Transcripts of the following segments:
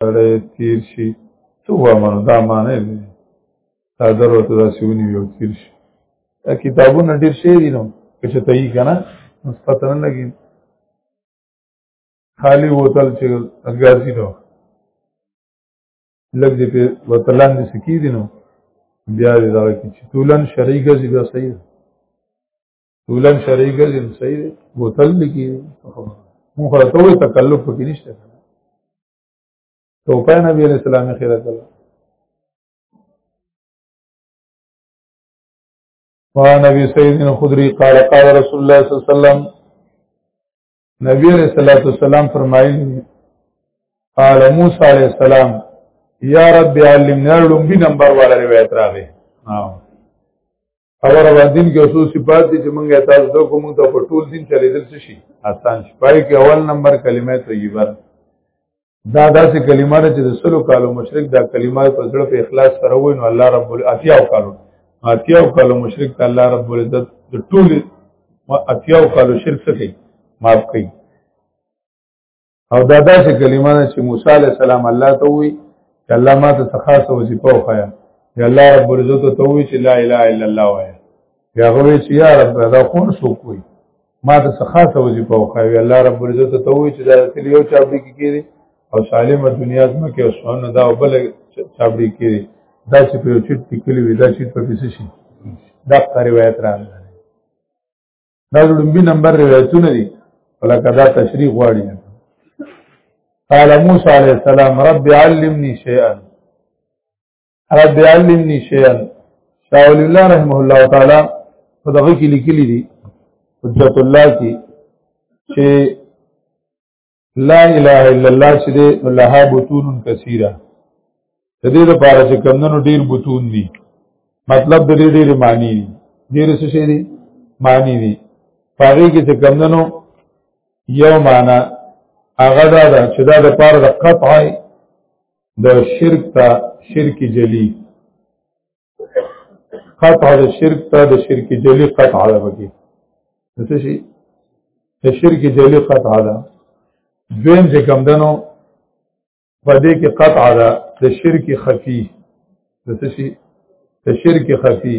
سړی تیر شي څه وامنو دا معنی دی دا درو ته داسې ونیوي او تیر شي دا کتابونه ډېر شی دي نو که چې ته یي که نه نو پته نه لګي خالی وتل چې ګرځي نو لږ دې په وتلان دې سکی دي نو بیا دې دا کې چې تولن شرعي ګرځي بیا صحیح ولن شرعي ګرځي نو صحیح دی بوتل لګي مونږ ته ټول تکلف پکې نشته توپه نبی علیہ السلام خیره کړ وعن ابي سعيد الخدري قال قال رسول الله صلى الله عليه وسلم نبی علیہ الصلوۃ والسلام فرمایلی قال موسی علیہ السلام یا رب علمنا لومبی نمبر والا روایت راغی او روان دین کې اوسو صفات دي چې مونږه تاسو ته کوم ته په ټول دین چلیدل څه شي آسان شي پای کې اول نمبر کلمه طیبه دا داسې کلمه ده چې د سلو کالو مشرک دا کلمه په زړه په اخلاص سره وای نو الله رب الاتیا او کالو اتیا او کالو مشرک ته الله رب العزت د ټول اتیا او کالو شرک څخه معاف کړي او دا داسې کلمه ده چې موسی علی السلام الله ته وی چې الله ما ته خاصه وظیفه وخایا یا الله رب العزت ته وی چې لا اله الا الله وای یا غوی چې یا رب دا خون سو کوی ما ته خاصه وظیفه وخایا الله رب العزت ته وی چې دا تل یو چا به کیږي او سالمه دنیا زما کې اوسونه دا بل چابړي کې دا چې په یو چټ کې کلی وي دا چې په پیسې شي دا روایت راغلی دا لومبي نمبر روایتونه دي ولکه دا تشریح غواړي قال موسی علیہ السلام رب علمني شيئا رب علمني شيئا شاول الله رحمه الله تعالی په دغه کې لیکلي دي حجت الله کې چې لا اله الا الله چې دې الله بوتون کثیره د دې لپاره چې کمندونو ډیر بوتون دي مطلب د دې ډیر معنی دي ډیر څه شي دي معنی دي پاره کې چې کمندونو یو معنا هغه دا ده چې دا د پاره د قطع د شرک ته شرک جلی قطع د شرک ته د شرک جلی قطع ده بګي څه شي د شرک جلی قطع ده دویم چې کم دنو په دې کې قطع ده د شرک خفي څه شي د شرک خفي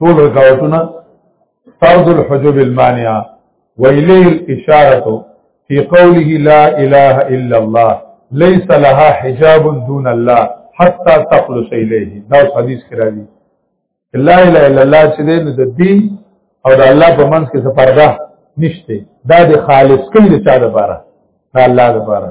ټول رکاوټونه فرض الحجب المانعه وإليه الإشارة في قوله لا إله إلا الله ليس لها حجاب دون الله حتى تخلص إليه دا حدیث کې راځي لا إله إلا الله چې د دین او د الله په منځ کې څه پرده نشته دا د خالص کړي چا لپاره دا الله لپاره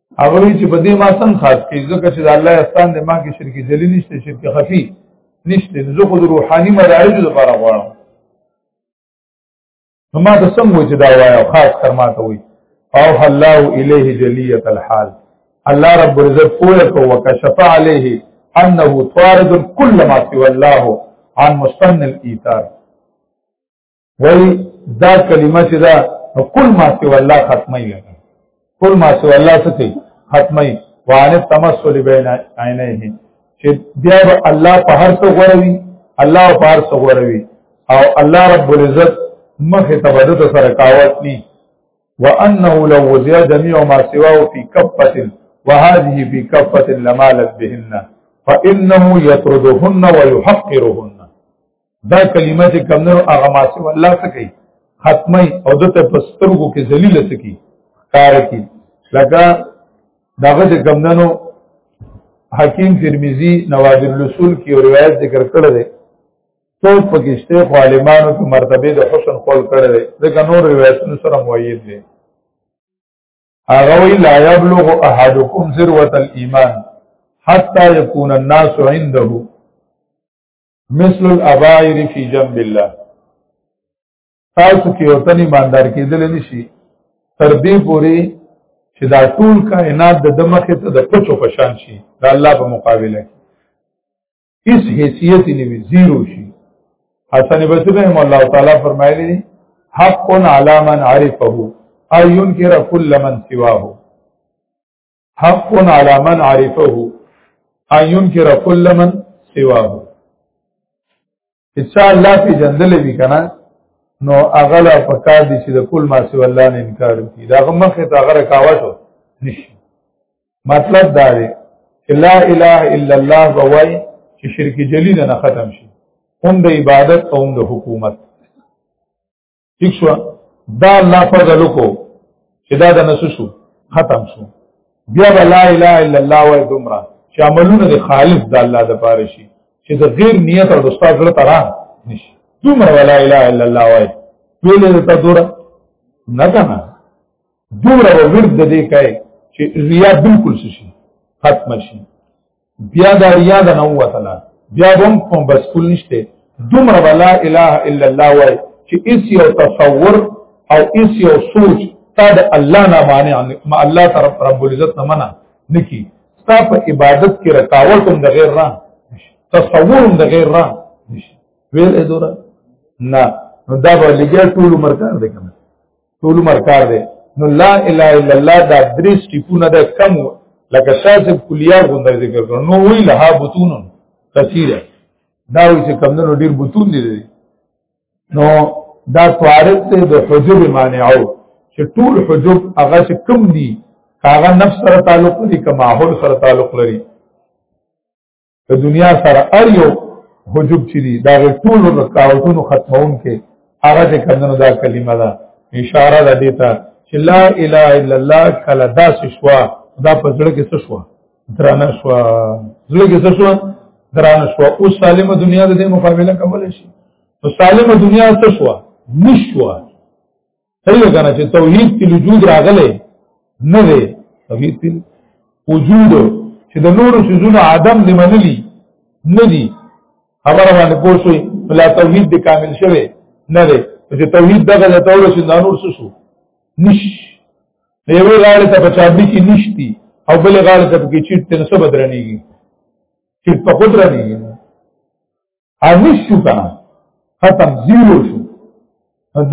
هغه وی چې په دې ما سم خاص کې ځکه چې د الله استان د ما کې شرک جلی نشته شرک خفي نشته زه خو د روحاني مدارج لپاره غواړم نو ما ته سم و چې دا وایا خاص کر ما ته وی او الله الیه جلیه الحال الله رب عزت پوهه کو وکشف علیه انه طارد كل ما سوى الله عن مستن الايثار ولی دا کلمه چې دا کل ما سی والله ختمه یې کل ما سی والله ستې ختمه یې وان تمسل بین عینیه چې بیا به الله په هر څه غوروي الله په هر څه غوروي او الله رب العزت مخه تبدد سره کاوت ني وانه لو وزع جميع ما سواه في كفه وهذه في كفه لمالت بهن فانه يطردهن ويحقرهن دا کلمه چې کمنو هغه ماسه والله سکی ختمي او دته پسترګو کې ذلیل سکی کار کی لکه داغه چې کمنو حکیم ترمذی نوادر الرسول کې روایت ذکر کړل دی تو پکشته خو عالمانو په مرتبه د حسن قول کړل دی ځکه نور روایتونو سره مؤید دی هغه وی لا یبلغ احدکم ذروه الايمان حتى يكون الناس عنده مثل الابائر فی جنب الله تاسو کې او تنی باندې کېدل نشي تر دې پوري چې دا ټول کائنات د دمخه ته د پچو پشان شي د الله په مقابله کې هیڅ حیثیت نه وي زیرو شي حسن بصری رحم الله تعالی فرمایلی حق علی من عرفه اينکر كل من سواه حق علی من عرفه ان ينكر كل من سواه اچھا الله په جندل وی کنه نو اغلا پکار دي چې د کل ما سو الله نه انکار وکړي دا مخه ته غره کاوته نشي مطلب دا دی چې لا اله الا الله وای چې شرک جلی نه ختم شي هم د عبادت او هم د حکومت ٹھیک شو دا الله فضل کو چې دا د نس شو ختم شو بیا لا اله الا الله و دمرا چې عملونه د خالص د الله د پاره شي چې د غیر نیت او د استاد سره ترا نشي دومره ولا اله الا الله وای ویلې ته دورا نه کنه دورا ورد دې کوي چې ریا بالکل شي ختم شي بیا دا ریا د نو وتله بیا هم کوم بس کول نشته دومره لا اله الا الله وای چې اس یو تصور او اس یو سوچ تا د الله نه معنی ما الله طرف رب العزت نه منع نکی ستا په عبادت کې رکاوټ هم د غیر را تصور هم د غیر را ویل ادوره نه نو دا به لګیا ټول مرکار دی کوم ټول مرکار دی نو لا اله الا الله دا درې سټیپونه د کم لکه شاسب کلیه غونډه ذکر کړو نو وی لها بطون کثیره دا وی چې کم نو ډیر بطون دي نو دا طارق ته د حجب مانعو چې ټول حجب هغه چې کم دي هغه نفس سره تعلق لري کما هو سره تعلق لري د دنیا سره ار یو حجب چې دي دا ټول رکاوټونو ختمون کې هغه د کندنو دا کلمه ده اشاره ده دیتا چې لا اله الا الله کله دا شوا دا په ځړه کې څه شوا درانه شوا ځړه کې څه شوا درانه شوا او سالمه دنیا د دې مقابله کول شي نو سالمه دنیا څه شوا نشوا صحیح کنه چې توحید کې وجود راغله نه دی توحید کې وجود چې د نورو شذونو عدم دی منلی نه دی خبره باندې پوښوي بلا توحید دی کامل شوه نه دی چې توحید دغه د تور شي نور څه شو نش دیوی غاړه ته پچابي کې نشتی او بل غاړه ته کې چیټ ته نسبت رنيږي چیټ په قدرت رنيږي انیس شو کنه ختم زیرو شو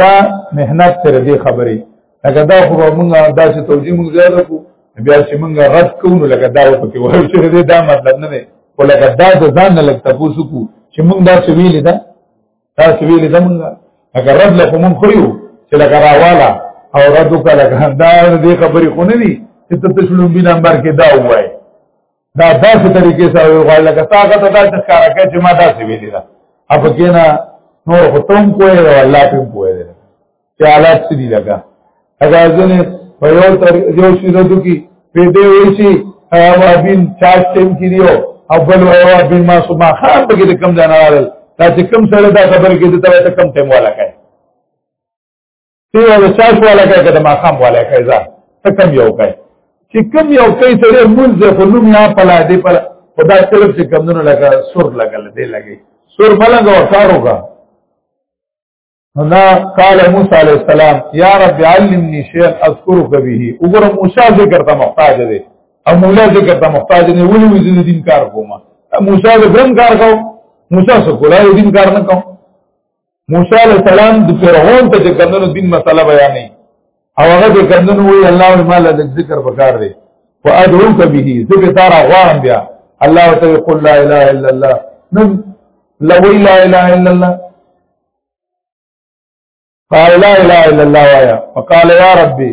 دا مهنت تر دې خبرې لکه دا خو مونږه دا چې توجیه مونږ زیاده کو بیا چې مونږه رد کوو لکه دا وته کې وایو چې دې دا مطلب نه دی ولکه دا د ځان نه لګ تاسو کو چې مونږ دا څه ویلې دا دا څه ویلې دا مونږه لکه رد له مونږ خو یو چې لکه راواله او رد وکړه لکه دا دې خبرې خو نه دي چې ته تشلون بي نمبر کې دا وایي دا داسې طریقې سره وی غواړي لکه تا غته دا چې کار کوي چې ما داسې ویلي دا اپ کې نه نور ختم کوی او الله په کوی دی چې حالات څه دي لګا اگر ځنه په یو تر یو شي دوی کې په دې وی چې هغه بین چاش ټیم کې دیو او بل هغه بین ما سو ما خان په کې کم ځان راغل دا چې کم سره دا خبر کې ته ته کم ټیم والا کوي تی ولا چاش والا کوي کده ما خام والا کوي ځا ته کم یو کوي چې کم یو کوي سره مونږ زه خو نوم یا پلا دی پر خدا طرف چې کم نه لگا سر لگل دی لګي سر بلنګ او سار ہوگا نا قال موسی علیہ السلام یا رب علمنی شیئا اذکرک به وګوره موسی ذکر ته محتاج دی او مولا ذکر ته محتاج نه ولې وزید دین کار کوما موسی د ګرم کار کو موسی سو کولای دین کار نه کو موسی علی السلام د فرعون ته چې کمنو دین مسله بیانې او هغه چې کمنو وی الله مال د ذکر پکار دی فادعوک به ذکر تارا غوان بیا الله تعالی قل لا اله الا الله نن لو لا اله الا الله قال لا اله الا الله وایا فقال يا ربي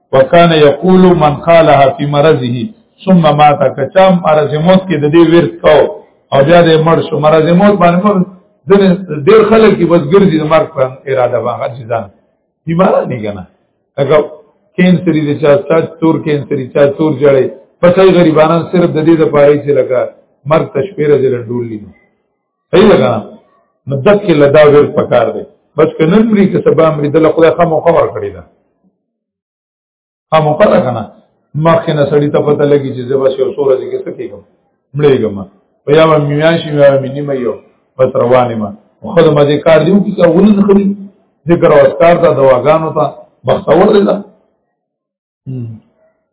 وکانه یقول من قالها فی مرضه ثم مات کچام مرض موت کې د دې ورث کو او بیا دې مړ شو مرض موت باندې دنه ډیر خلک کې بس ګرځي د مرګ په اراده باندې ځان بیمار نه کنه هغه کینسری دي چا چا تور کینسری چا تور جړې پسې غریبانان صرف د دې لپاره چې لکه مرګ تشپیره دې ډول لینو صحیح لګا نو دک کې لدا ور پکار دی بس کنن مری که سبا مری د خدای خامو خبر کړی دا هم پته کنه مخکې نه سړی ته پته لګي چې زبا شو سور دې کې څه کېږم مړېږم په یو میاشي مې مې نیمه یو بس روانې ما خو ما دې کار دیو کې کار ولې خري ذکر او اسکار ته دواګانو ته بختور دي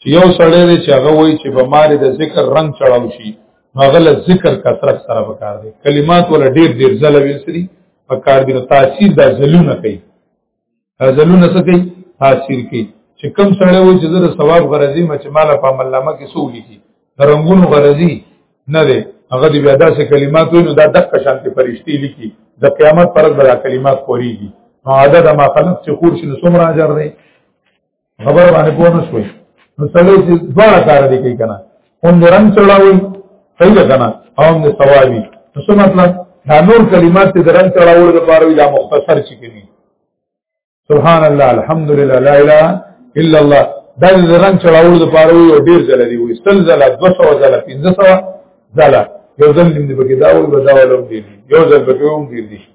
چې یو سړی دی چې هغه وایي چې په ماري د ذکر رنگ چړاو شي هغه له ذکر کثرت سره وکړ دی کلمات ولا ډیر ډیر ځله ویسري په کار دی نو تاثیر د ځلونه کوي ځلونه څه کوي تاثیر کوي چې کم سړی وایي چې زه ثواب غرضی مې چې مال په عمل نامه کې سولې کی رنگونو غرضی نه دی هغه دی بیا داسې کلمات وي نو دا دغه شانتي فرشتي لیکي د قیامت پرد بلا کلمات کوریږي نو عدد ما خلق چې خور شنو څومره اجر دی خبر باندې پوه نه شوي نو سړی چې دواړه کار دي کوي کنه هم د رنگ چړاوي صحیح ده کنه او هم د ثوابي نو څه مطلب دا نور کلمات چې د رنگ چړاوړو لپاره وي دا مختصر چې کوي سبحان الله الحمدلله لا اله الا الله دا د رنگ چړاوړو لپاره وي او ډیر ځله دی وي سل ځله 200 ځله 1500 ځله یو ځل دې پکې دا وي دا ولوم دي یو ځل پکې هم دي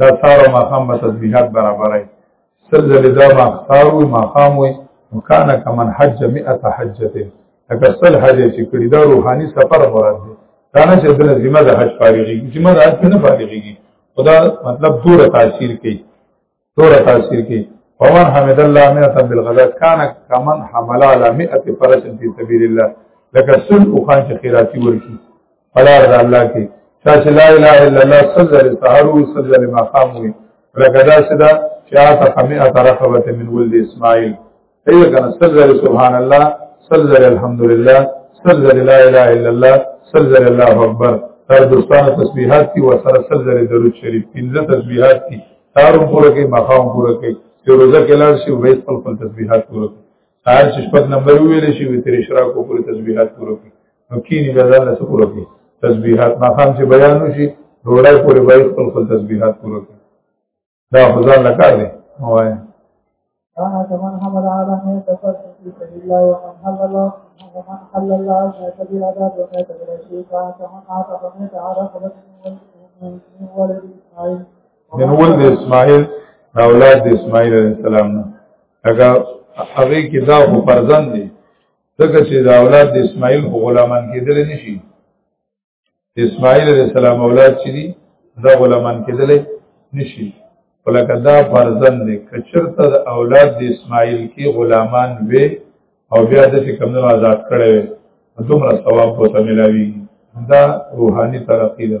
دا سار او ماقام به تسبیحات برابرای سل ځلې دا ما سار وي ماقام وي وکانه کمن حج مئه حجته اگر سل حج چې کړی دا روحاني سفر مراد دی دا نه چې دنه ذمہ د حج فارغي ذمہ د حج نه فارغيږي خدا مطلب دور تاثیر کوي دور تاثیر کوي فمن حمد الله مئه بالغداء کان کمن حمل على 100 فرس في سبيل الله لکه سل او خان چې خیراتی ورکی پلار د الله کې چا چې لا اله الا الله سجل سحر او سجل مقام وي لکه دا چې دا چې آتا خمیه ترخبت من ولد اسماعیل ایو کنه سجل سبحان الله سجل الحمدلله سجل لا اله الا الله سجل الله اکبر تر دوستانه تسبیحات کی وسره سجل درود شریف پنځه تسبیحات کی تارو پوره کې مقام پوره کې چې روزه کې لاړ شي وې خپل خپل تسبیحات پوره کې هر چې شپږ نمبر ویل شي وې تر اشراق پوره تسبیحات پوره کې نو کینی بیا ځان له څه پوره کړي تسبیحات ماښام چې بیان وشي ډوډۍ پورې به خپل خپل تسبیحات پوره کړي دا خو ځان له کار دی وایي قال كمن حمل على ما يتفرد في سبيل الله ومن حل الله ومن حل الله ما يتبع عذاب وما يتبع الشيء قال كمن أعطى فما يتعرف من ولد إسماعيل من ولد إسماعيل دا اولاد د اسماعیل علیہ السلام نه هغه هغه کې دا خو فرزند دی ځکه چې دا اولاد د اسماعیل خو غلامان کېدل نه شي اسماعیل علیہ السلام اولاد چې دي دا غلامان کېدل نه شي ولکه دا فرزند دی کچرته د اولاد د اسماعیل کې غلامان وي او بیا د څه کمنو آزاد کړي وي دومره ثواب به ته ملاوي دا روحاني ترقی ده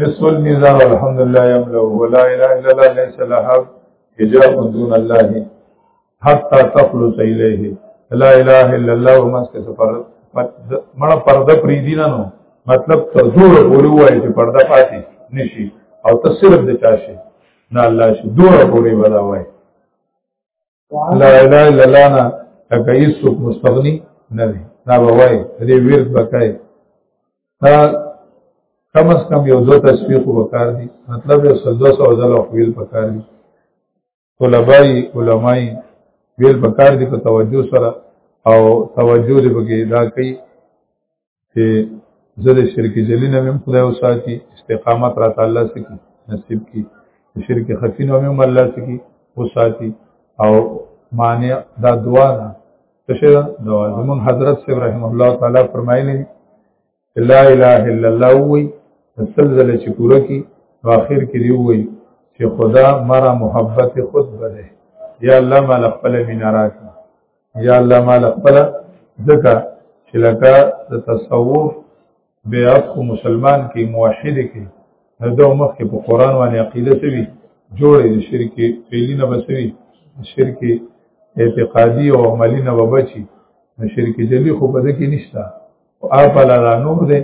نصف الميزان الحمد لله يملأ ولا إله إلا الله ليس لها حجاب دون الله حتى تخلص إليه لا إله إلا الله وما سفر مړه پرده پریدی نه نو مطلب تر دوره پورې وایي چې پرده پاتې نشي او ته صرف د چا شي نه الله شي دوره پورې ولا وایي لا اله الا الله نه لکه هیڅوک مستغنی نه دی دا به وایي دې ورد بکای دا کم از کم یو دو تسبیح وکړ دي مطلب یو سلدو سو ځله خپل پکار دي طلبای علماي ویل پکار دي په توجه سره او توجه دې بګی دا کوي چې زه د شرک جلی نه مم خدای وساتي استقامت را تعالی سکی نصیب کی شرک خفی نه مم الله سکی وساتي او معنی دا دعا ده څه ده دعا زمون حضرت صلی رحم الله تعالی فرمایلی لا اله الا الله وی تسلزل چې پوره کی واخر کې دی وی چې خدا مرا محبت خود بده یا الله مال خپل مینارات یا الله ما لخپل ذکر چې لکه د تصوف بیعت خو مسلمان کې موحد کې دو مخ کې په قران باندې عقیده سوي جوړې د شرک فعلی نه بسوي شرک اعتقادي او عملی نه وبچي د شرک جلی خو په دې کې نشته او اپ لا نور دې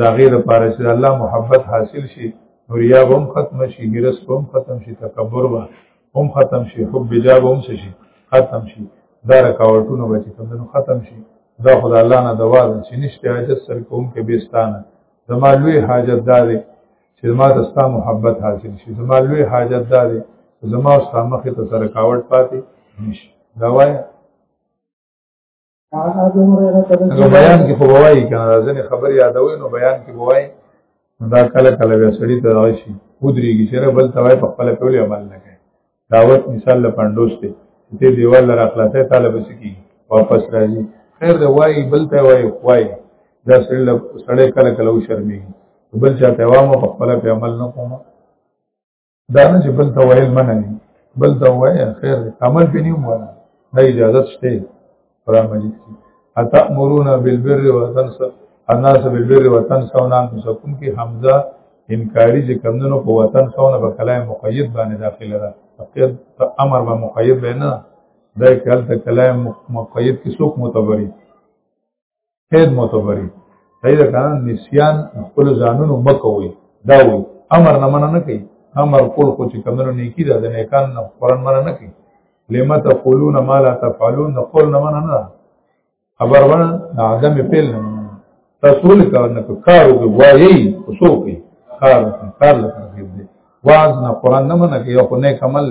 دا غیر لپاره چې الله محبت حاصل شي نوریا هم ختم شي ګرس هم ختم شي تکبر به هم ختم شي حب جاب هم شي ختم شي دا رکاوټونه به چې کمنو ختم شي دا خدای الله نه دوا ده چې نشته حاجت سر کوم کې بیستانه زما لوی حاجت دا دی چې زما د ستا محبت حاصل شي زما لوی حاجت دا دی زما او ستا مخې ته سره کاوټ پاتې نشي دا وایه هغه بیان کې خو وایي کنه ځنې خبر یادوي نو بیان کې وایي دا کله کله بیا سړی ته راشي ودرېږي چې بل توای په خپل ټول عمل نه کوي دعوت مثال له پندوس دی چې دیوال لر اخلاصه طالب سکی واپس راځي خیر دی وایي بل ته وایي وایي دا سړی له سړی کله کله و شرمېږي بل چا ته وامه په خپل عمل نه کوم دا نه چې بل ته ویل منه نه بل ته وایي خیر عمل به نیوم ولا دا اجازه شته پر عملی کی اتا مرون بالبر وتنس الناس بالبر وتنس او نام سکون کی حمزه انکاری چې کمندونو په وطن سونه په کلام مقید باندې داخله ده تقید امر به مقید به نه دا کله کلام مقید کې څوک متبري هیڅ معتبري صحیح ده کنه نسیان خپل ځانونو مکوي دا وي امر نه مننه نه کوي امر کول خو چې کمنو نیکی ده د نیکان نه قران مننه نه کوي لما تقولون ما لا تفعلون قول نه مننه نه خبر ونه عدم پیل نه رسول کار نه کار وګ وایي وسو کوي کار کار لکه دې واز نه قران نه مننه کوي او نه کمل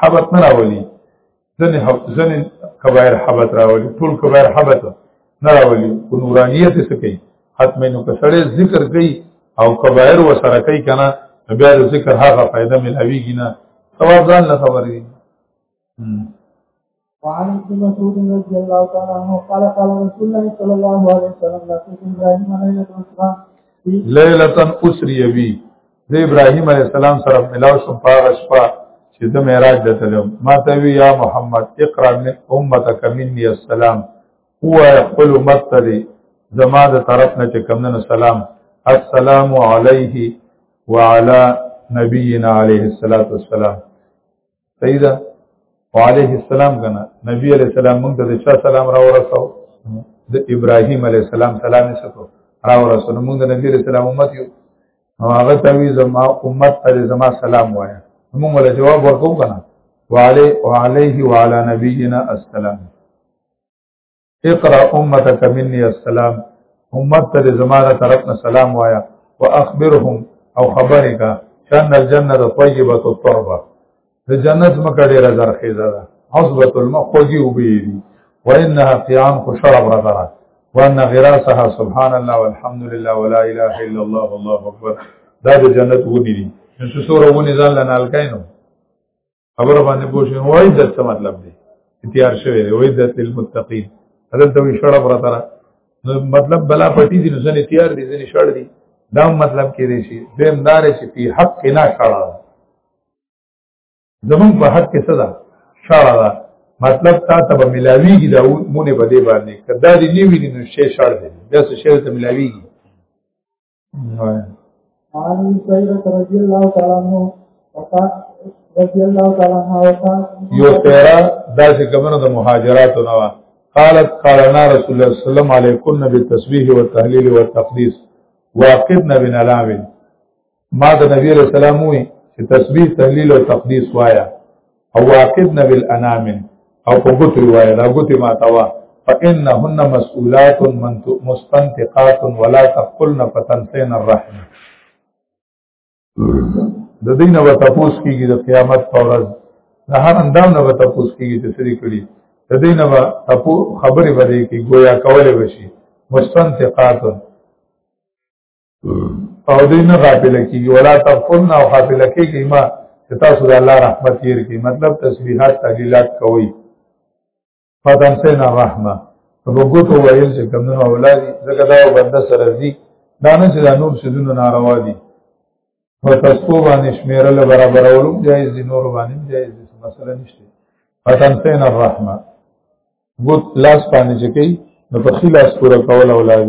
حبت نه راولي ځنې ځنې کبایر حبت راولي ټول کبایر حبت نه راولي کو نورانیت څه کوي ختم نو کسړې ذکر کوي او کبایر و سره کوي کنه بیا د ذکر هغه فائدہ ملويږي نه ثواب ځان له خبرې وعن ابن مسعود رضي الله تعالى عنه قال قال رسول الله صلى الله عليه وسلم لا تكن ابراهيم ليلة اسرى ليلة اسري بي د ابراهيم عليه السلام سره ملاو شم پاغه شپه چې د معراج د تلم ما ته وی یا محمد اقرا من امتک مني السلام هو خپل امت ته دی زما د طرف نه چې کمنه سلام السلام علیه وعلى نبینا علیه الصلاۃ والسلام صحیح ده علیه السلام کنه نبی علیہ السلام موږ ته چا سلام را ورساو د ابراهیم علیه السلام سلام یې سکو را ورسول موږ د نبی علیہ السلام امت یو او هغه ته وی زما امت ته زما سلام وایا موږ له جواب ورکو کنه وعلي وعليه وعلى نبينا السلام اقرا امتک مني السلام امت ته زمانه طرف نه سلام وایا واخبرهم او خبرې کا شان الجنه طیبه التربه د جنت مکه ډیره زرخیزه ده حسبت الماء خوږي وبېری وانها قیام خو شرب رغره وان غراسها سبحان الله والحمد لله ولا اله الا الله والله اکبر دا د جنت ونی دي نو څو سره ونی ځان لنالکاینو خبر باندې پوه شئ وای د څه مطلب دی تیار شوی دی وای د للمتقین اذن ته شړه پرته را نو مطلب بلا پټی دي ځنه تیار دي ځنه شړ دي دا مطلب کې دی شي دیم دار شي په حق کې نه شړا زمون په حق کې صدا شړا دا مطلب تا ته به ملاویږي دا مونږه بده باندې کدا دې نیوی نو شي شړ دي دا څه شی ته ملاویږي عن سيدة رضي الله تعالى عنه وقال رضي الله تعالى عنها وقال يو تيرا داسې کمنه د مهاجراتو نه قالت قالنا رسول الله صلى الله عليه وسلم عليكن بالتسبيح والتهليل والتقديس واقبنا بنا لامن ما د نبی رسول الله وی چې تسبیح تهلیل او تقدیس وایا او واقدن بالانامل او په ګوت روایت دا ګوت ما توا فانهن مسئولات من مستنتقات ولا تقلن فتنسين الرحم د دینه و تپوس کیږي د قیامت پر ورځ د هر اندام نه و تپوس کیږي چې سری کړي د دینه و تپو خبره بری کی گویا کوله وشي مستنتقات او دې نه غافل کیږي ولا تغفلنا او غافل کیږي ما چې تاسو د الله رحمت یې کې مطلب تسبیحات تحلیلات کوي فتن سینا الرحمه وګوتو ویل چې کمنو اولاد زګه دا بنده سره دي دا نه چې دا نور سدونو ناروا دي او تاسو باندې شمیرل برابرولو جایز دي نور باندې جایز دي مسله نشته فتن سینا الرحمه ګوت لاس باندې چې کوي نو په خلاص پورا کول اولاد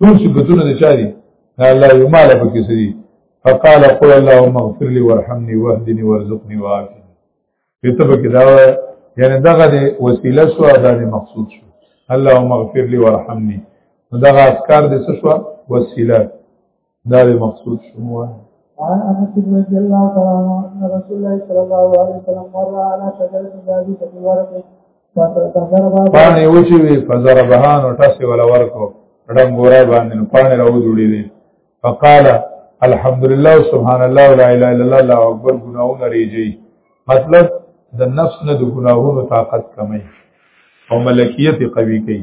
ټول صفاتونه نه چاري الله یو مال پکې سړي فقال قل اللهم اغفر لي وارحمني واهدني وارزقني وعافني کته پکې دا یعنی دغه د وسیله شو دا د مقصود شو اللهم اغفر لي وارحمني دغه اسکار د څه شو وسیله دا د مقصود شو قال انس رضي الله تعالى عنه ان رسول الله صلى الله عليه وسلم مر على شجره ذات ورقه پانی وچی وی فزر بهان و ٹسی ولا ورکو رنگ گورائی باندین پانی رو دوڑی دی فقال الحمدللہ سبحان اللہ لا الہ الا اللہ اللہ اکبر گناہون ریجی مطلب د نفس نه د گناهونو طاقت کمي او ملکیت قوي کوي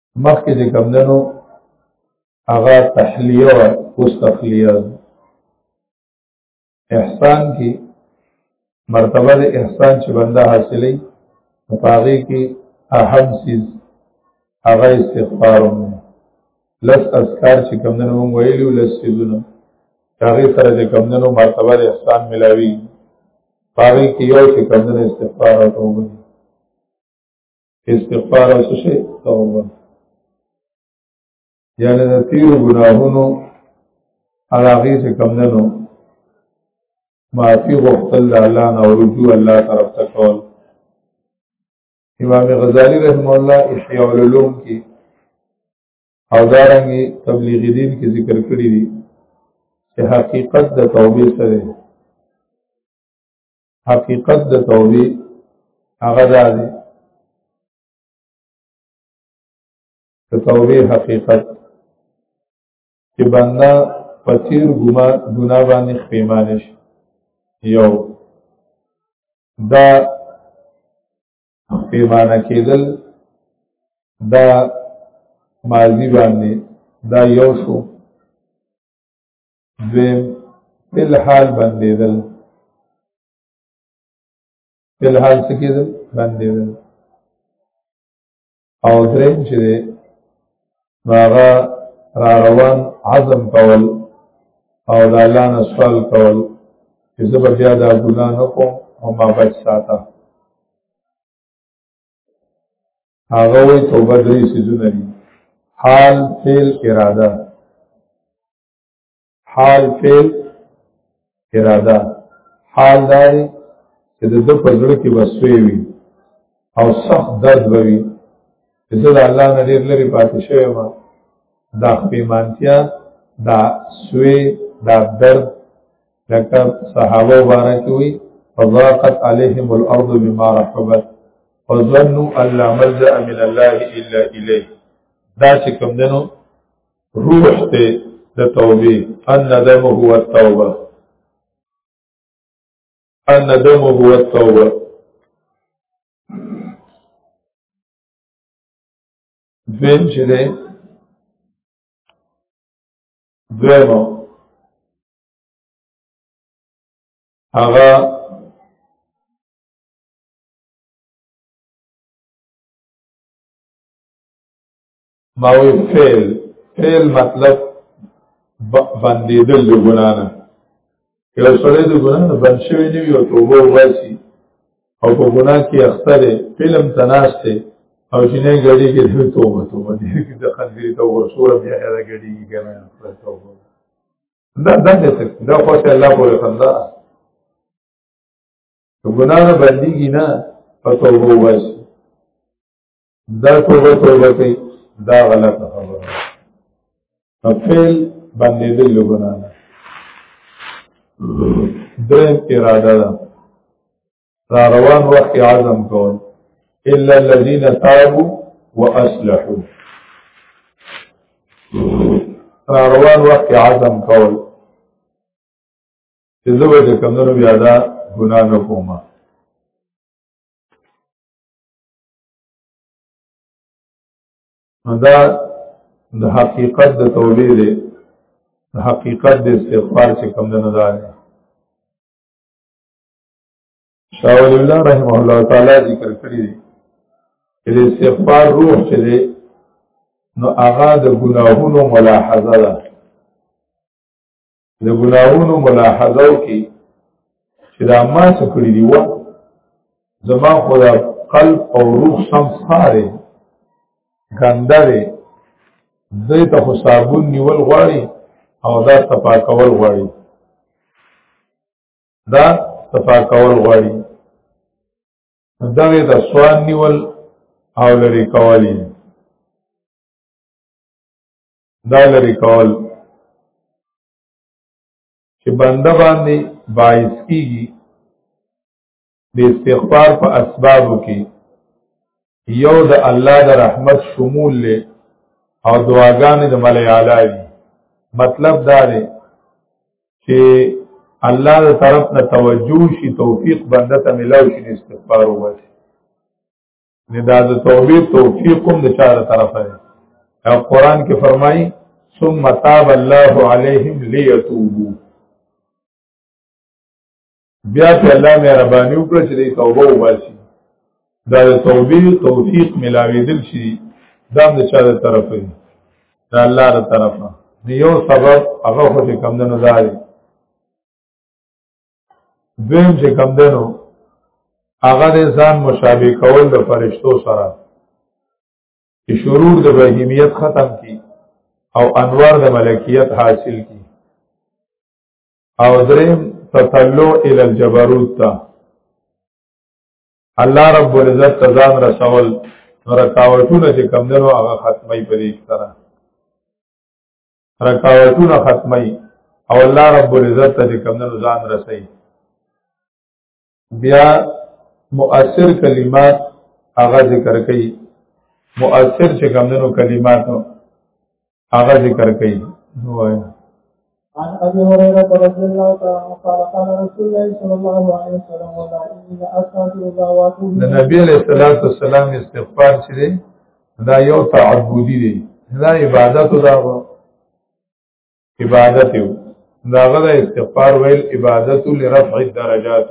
مخکې چې کمدنو هغه تحلیه و اوس تخلیه احسان کې مرتبه د احسان چې بنده حاصلې مفاغې کې اهم سیز هغه استغفار دی لس اذکار چې کمدنو مونږ ویلو لس سیزونه هغه سره چې کمدنو مرتبه د احسان ملاوي پاره کې یو چې کمدنو استغفار او توبه استغفار او څه شي توبه یعنی د تیر ګناهونو علاقه څخه کم نه نو معافی غوښتل الله نه او رجوع الله طرف ته کول امام غزالی رحم الله احیاء العلوم کې او دارنګي تبلیغ دین کې ذکر کړی دی چې حقیقت د توبې سره حقیقت د توبې هغه دا دی د توبې حقیقت چې بنده په تیر ګناه باندې خپېمانه شي یو دا پیمانه کېدل دا ماضی باندې دا یو شو دویم الحال بندیدل الحال څه کېدل بندیدل او دریم چې دی نو هغه را روان عزم کول او د الله نه سوال کول چې زه به بیا دا ګناه نه کوم او ما بچ ساته هغه وی توبه درې سيزونه دي حال فعل اراده حال فعل اراده حال داري چې د دو پزړه کې وسوي وي او سخت درد وي چې زه د الله نه ډېر لري پاتې شوی ما دا پیمانتیا دا سوي دا درد لکه صحابه مبارک وي فضاقت عليهم الارض بما رحبت وظنوا ان لا ملجا من الله الا اليه دا چې کوم دنو روح ته د توبې ان ندم هو التوبه ان ندم هو التوبه دویم چې ده دویمه هغه ما وی فعل فعل مطلب بندیدل د ګنا نه یو سره د ګنا نه بند شوی نه وي او توبه واسي او په ګنا کې اخته دی فلم تناسته او چې نه غړي کې د توبه توبه دې کې د خندې توبه سوره بیا هدا غړي کې کنه توبه دا دا دې څه دا خو ته الله پورې خندا ګنا نه بنديږي نه په توبه واسي دا توبه توبه کوي دا غلطه خبره ده فعل باندې دې لګونه ده درم اراده ده را روان وخت عزم کول الا الذين تابوا واصلحوا را روان وخت عزم کول چې زه به کوم نو بیا دا ګنا نه کومه دا د حقیقت د توبې دی د حقیقت د استغفار چې کوم نه ده شاول الله رحمه الله تعالی ذکر کړی دی چې استغفار روح چې دی نو هغه د ګناهونو ملاحظه ده د ګناوونو ملاحظو کې چې دا ما څه کړی دی و زما خو دا قلب او روح سم ساره ګنده دی دوی ته خو صابون نیول غواړي او دا صفا کول غواړي دا صفا کول غواړي دغه د سوان نیول او لري کولی دا لري کول چې بنده باندې باعث کیږي د استغفار په اسبابو کې یو د الله د رحمت شمول له او دعاګانې د ملای اعلی دي مطلب دا دی چې الله د طرف نه توجه شي توفیق بنده ته ملاو شي استغفار وکړي نه دا د توبې توفیق هم د چاره طرفه دی او قران کې فرمایي ثم تاب الله عليهم ليتوبوا بیا په الله مهرباني وکړه چې توبه وباسي دا د توبې توفیق ملاوېدل شي دا د چاره طرفه دی دا الله تر طرفه یو سبب هغه خو چې کم نه نه دویم چې کم دنو هغه د ځان مشابه کول د فرشتو سره چې شرور د بهیمیت ختم کی او انوار د ملکیت حاصل کی او دریم تطلع ال الجبروت تا الله رب العزت تزان رسول رکاوټونه چې کم دنو هغه ختمي په دې سره رکاوټونه ختمي او الله رب العزت ته کمنو ځان رسي بیا مؤثر کلمات هغه ذکر کوي مؤثر چې کمنو کلمات هغه ذکر کوي وایي عن ابي هريره رضي الله تعالى عنه قال قال رسول الله صلى الله عليه وسلم ولا ان استغفر الله واتوب اليه النبي عليه الصلاه والسلام استغفار چې دا یو تعبدی دی دا عبادت دا و عبادت یو دا غدا استغفار ویل عبادت لرفع الدرجات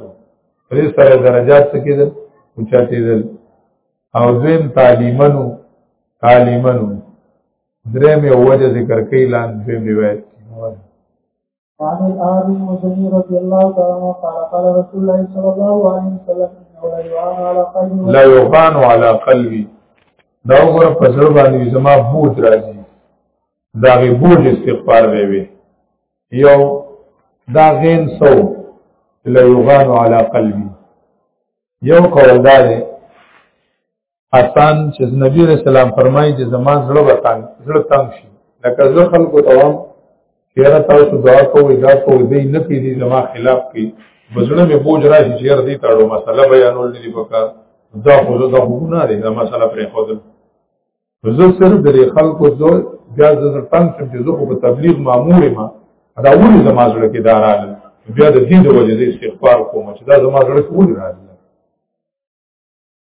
پرې سره درجات څه کېدل اوچاته دل او دویم تعلیمنو تعلیمنو درې مې وجه ذکر کړي لاندې دویم روایت وعن الآبي المزني رضي الله تعالى عنه قال قال رسول الله صلى الله عليه وسلم لا يغان على قلبي دا وګوره په زړه باندې زما بود راځي دا غي بوج استغفار دی وی یو دا غین سو لا یغان علی قلبی یو قول دا دی حسن چې نبی رسول الله فرمایي چې زمان زړه وتان زړه تنگ شي لکه زه خلکو ته وایم چې را تاسو دعا کوئ دا کوئ دې نه کې دي زما خلاف کې بزړه مې بوج راشي چې ردی تاړو مسله بیانول دي پکا دا خو دا خو نه دی دا مسله پرې خو ده زه صرف د خلکو زو بیا زه تنگ شم چې زه په تبلیغ مامور ما دا ولې زما زړه کې دارال بیا د دې د وجې استغفار کوم چې دا زما زړه کې ولې راځي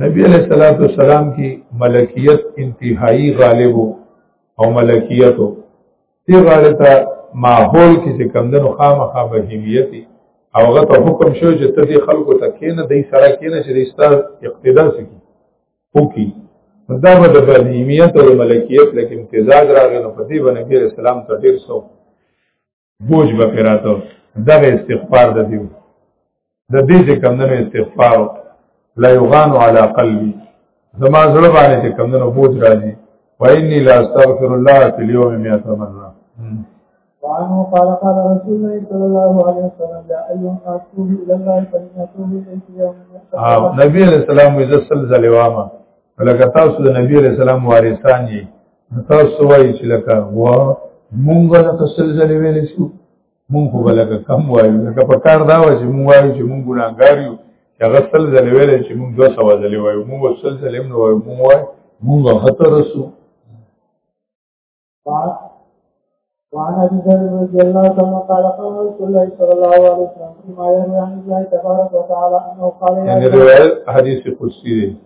نبی علیہ الصلوۃ والسلام کی ملکیت انتہائی غالب او ملکیت تی غالطه ماحول کې چې کمندونو خامخا بهیمیتی او هغه ته حکم شو چې ته دې خلکو ته کینې دې سره کینې چې دې ستاسو اقتدا سکی وکي دا به د بهیمیت او ملکیت لکه امتزاج راغی نو په دې باندې نبی رسول الله ته ډیر سو بوج به پیراته دغه استغفار د دیو د دې چې کمندنو استغفار لا یغان علی قلبی زما زړه باندې چې کمندنو بوج راځي وإني لا استغفر الله في اليوم 100 مرة وعنه قال قال رسول الله صلى الله عليه وسلم لا أيها الناس توبوا إلى الله فإن أتوب إليه في يوم النبي عليه السلام وإذا سلزل وامه ولکه تاسو د نبی علیہ السلام وارثان یې تاسو وایي چې لکه وا مونږ لکه سلزلې ویل شو مونږ خو لکه کم وایو لکه په کار دا و چې مونږ وایو چې مونږ ګناګار یو هغه سلزلې ویل چې مونږ دوه سوا ځلې وایو مونږ سلزلې هم نه وایو مونږ وایو مونږ هته رسو وعن ابي ذر رضي الله عنه قال قال رسول الله صلى الله عليه وسلم فيما يروي عن الله تبارك وتعالى انه قال يعني روايه حديث قدسي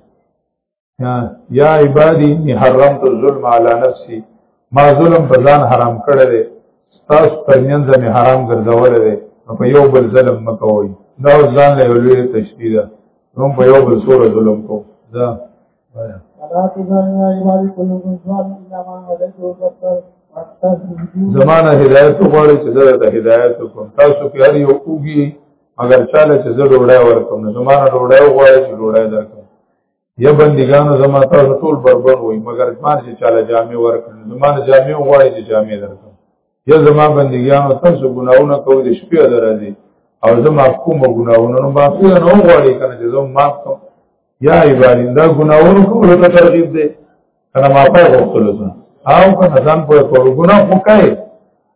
یا عبادی انی حرمت الظلم علی نفسی ما ظلم په ځان حرام کړی دی تاسو ترمنځ می حرام ګرځولې دی په یو بل ظلم مکوئ دا ځان له لوی تشبیه ده نو په یو بل سور ظلم کو دا زمانه هدایت غواړي چې زه ته هدایت کوم تاسو کې هر یو کوږي مگر چاله چې زه ډوړای ورکوم زمانه ډوړای غواړي چې ډوړای درکوم یا بندگانو زما تاسو ټول بربند وای مګر ما چې چاله جامع ورکړم زما جامع غواړي چې جامع درکړم یا زما بندگانو تاسو ګناونه کوي د شپې درځي او زما کوم ګناونه نو معافي نه غواړي کنه چې زما معاف کوم یا عبادت دا ګناونه کوم ته ترغیب دی کنه ما په وختلو ته او کنه ځان په کولو ګنا وکړي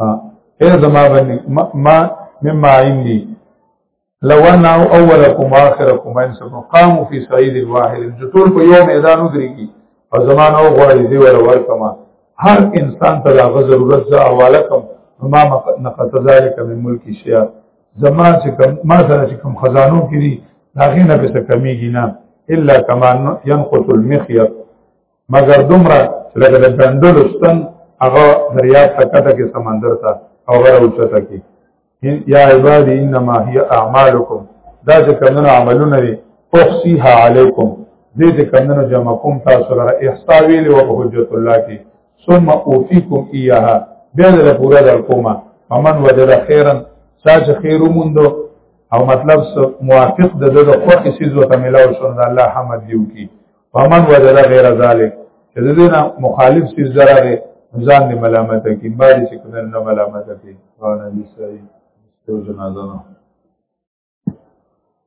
ها اے زما بنی ما مما عندي لو ان اولکم واخرکم انسان قاموا في صعيد واحد جتول په یو میدان ودرېږي او زمانه او غواړي دی ور ورکما هر انسان ته دا ضرورت زه حواله کوم ما نقص ذلك من ملک شیا زما چې کوم ما سره چې کوم خزانو کې دي هغه نه به څه کمیږي نه الا کما ينقص المخيط مګر دومره چې لکه د ګندلو ستن هغه دریاب ته کته کې سمندر ته او غره اوچته کې یا عبادی انما هی اعمالکم دا چې کمنو عملونه دي احصیها علیکم دې چې کمنو جمع کوم تاسو لپاره احصا ویل او حجت الله کې ثم اوفیکم ایاها بیا دې پورا در کومه فمن وجد خیرا ساج خیر موندو او مطلب موافق د دغه خوښ سیز وته ملاو شو الله حمد دیو کی فمن وجد غیر ذلک چې د دې نه مخالف څه زراغه ځان دې ملامت کی باندې چې کوم نه ملامت کی قرآن دې صحیح تو جنازه